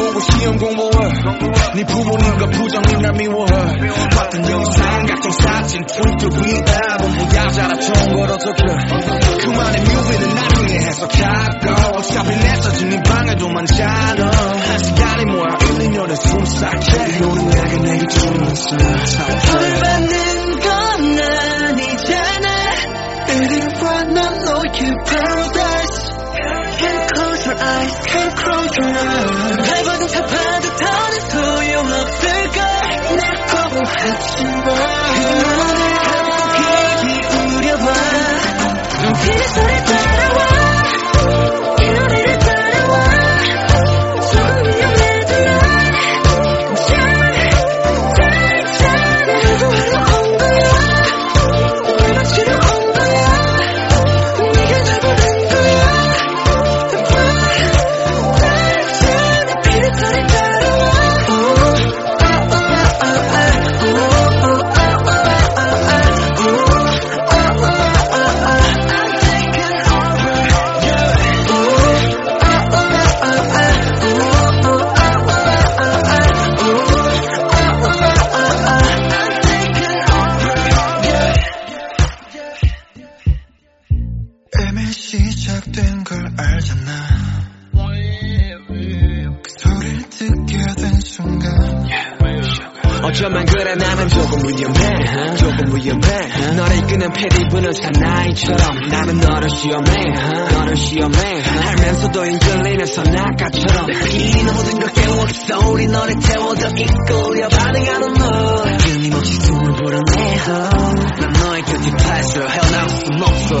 자꾸 시험 공부해. 네 부모님과 부장님 날 미워해. 봤던 영상 각종 사진 트위터 위에 뭐야 잘라 좋은 걸 어떡해 그만의 뮤비는 나중에 해석하고 어차피 내 사진 네 방에도 많잖아 한 시간이 뭐야 1, 2년에 숨삭해 너는 내게 내게 주는 벌 받는 건 아니잖아. 이리 와 난 너의 paradise Can't close your eyes, can't close your eyes 날 받은 사파도 더는 소용없을걸 날 거부하지 마 그만을 하고 귀 기울여봐 눈빛 알잖아. 그 소리를 듣게 된 순간. 어쩌면 그래 나는 조금 위험해. 조금 위험해. 너를 이끄는 패디 부는 사나이처럼 나는 너를 시험해. 너를 시험해. 알면서도 이끌리는 선악가처럼 이 모든 걸 깨웠어. 우리 너를 태워도 이끌려 반응하는 너. 끊임없이 숨을 불어내어. 난 너의 곁에 탈수 헤어나올 순 없어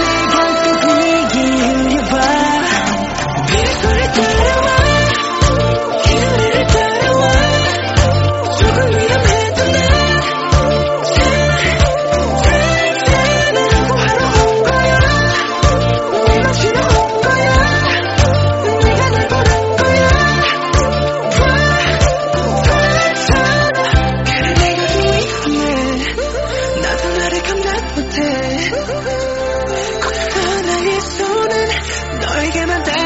못해. 거기서 나의 손은 너에게만 따